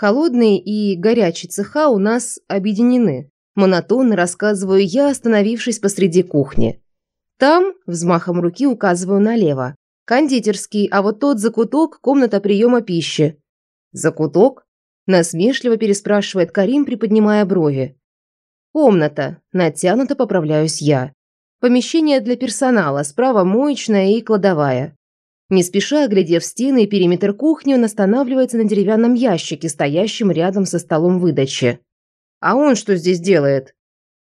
Холодный и горячий цеха у нас объединены. Монотонно рассказываю я, остановившись посреди кухни. Там, взмахом руки указываю налево, кондитерский, а вот тот закуток – комната приема пищи. Закуток? Насмешливо переспрашивает Карим, приподнимая брови. Комната. Натянуто поправляюсь я. Помещение для персонала, справа моечная и кладовая. Не спеша, оглядев стены и периметр кухни, он останавливается на деревянном ящике, стоящем рядом со столом выдачи. А он что здесь делает?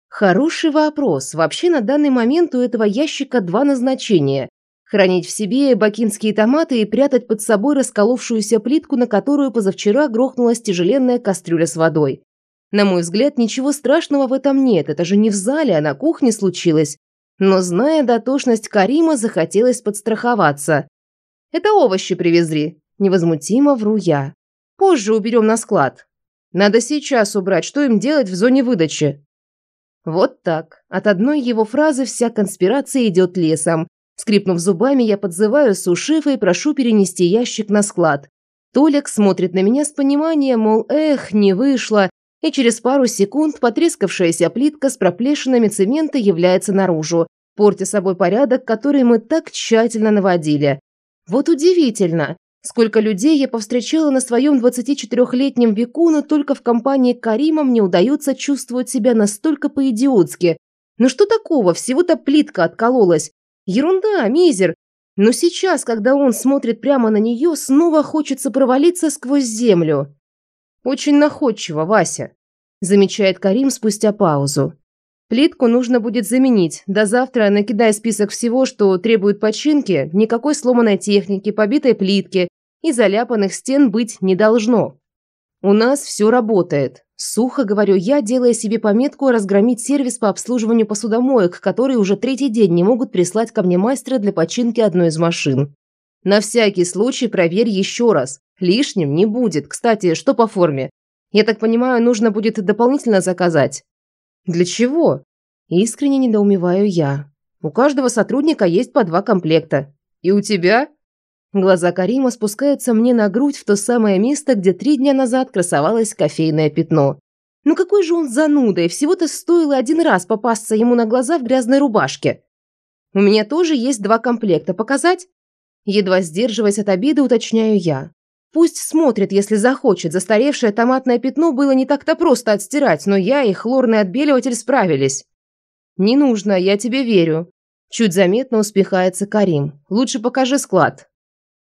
Хороший вопрос. Вообще на данный момент у этого ящика два назначения. Хранить в себе бакинские томаты и прятать под собой расколовшуюся плитку, на которую позавчера грохнулась тяжеленная кастрюля с водой. На мой взгляд, ничего страшного в этом нет, это же не в зале, а на кухне случилось. Но зная дотошность Карима, захотелось подстраховаться. Это овощи привезли. Невозмутимо вру я. Позже уберем на склад. Надо сейчас убрать, что им делать в зоне выдачи. Вот так. От одной его фразы вся конспирация идет лесом. Скрипнув зубами, я подзываю сушефа и прошу перенести ящик на склад. Толик смотрит на меня с пониманием, мол, эх, не вышло, и через пару секунд потрескавшаяся плитка с проплешинами цемента является наружу, портя собой порядок, который мы так тщательно наводили. Вот удивительно, сколько людей я повстречала на своем 24-летнем веку, но только в компании Карима мне удается чувствовать себя настолько по-идиотски. Ну что такого, всего-то плитка откололась. Ерунда, мизер. Но сейчас, когда он смотрит прямо на нее, снова хочется провалиться сквозь землю. Очень находчиво, Вася, замечает Карим спустя паузу. Плитку нужно будет заменить. До завтра накидай список всего, что требует починки, никакой сломанной техники, побитой плитки и заляпанных стен быть не должно. У нас все работает. Сухо говорю я, делая себе пометку разгромить сервис по обслуживанию посудомоек, которые уже третий день не могут прислать ко мне мастера для починки одной из машин. На всякий случай проверь еще раз. Лишним не будет. Кстати, что по форме? Я так понимаю, нужно будет дополнительно заказать. Для чего? Искренне недоумеваю я. У каждого сотрудника есть по два комплекта. И у тебя? Глаза Карима спускаются мне на грудь в то самое место, где три дня назад красовалось кофейное пятно. Ну какой же он занудой, всего-то стоило один раз попасться ему на глаза в грязной рубашке. У меня тоже есть два комплекта, показать? Едва сдерживаясь от обиды, уточняю я. Пусть смотрит, если захочет. Застаревшее томатное пятно было не так-то просто отстирать, но я и хлорный отбеливатель справились. Не нужно, я тебе верю. Чуть заметно успехается Карим. Лучше покажи склад.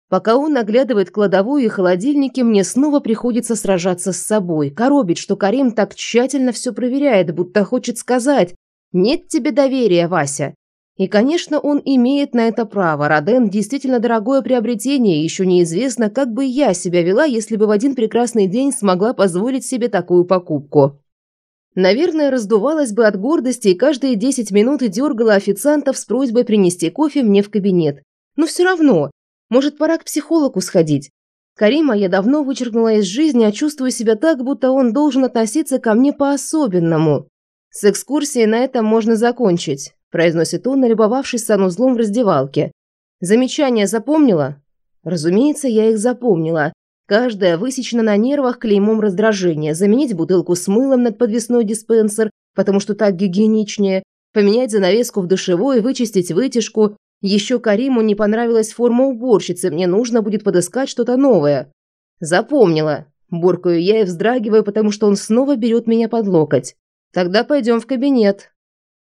Пока он наглядывает кладовую и холодильники, мне снова приходится сражаться с собой. Коробить, что Карим так тщательно все проверяет, будто хочет сказать «Нет тебе доверия, Вася». И, конечно, он имеет на это право. Роден действительно дорогое приобретение, еще неизвестно, как бы я себя вела, если бы в один прекрасный день смогла позволить себе такую покупку. Наверное, раздувалась бы от гордости и каждые 10 минут дергала официантов с просьбой принести кофе мне в кабинет. Но все равно, может, пора к психологу сходить. Карима я давно вычеркнула из жизни, а чувствую себя так, будто он должен относиться ко мне по-особенному. С экскурсией на этом можно закончить произносит он, налюбовавшись санузлом в раздевалке. Замечания запомнила? Разумеется, я их запомнила. Каждая высечена на нервах клеймом раздражения. Заменить бутылку с мылом над подвесной диспенсер, потому что так гигиеничнее. Поменять занавеску в душевой, вычистить вытяжку. Еще Кариму не понравилась форма уборщицы, мне нужно будет подыскать что-то новое. Запомнила. Буркаю я и вздрагиваю, потому что он снова берет меня под локоть. Тогда пойдем в кабинет.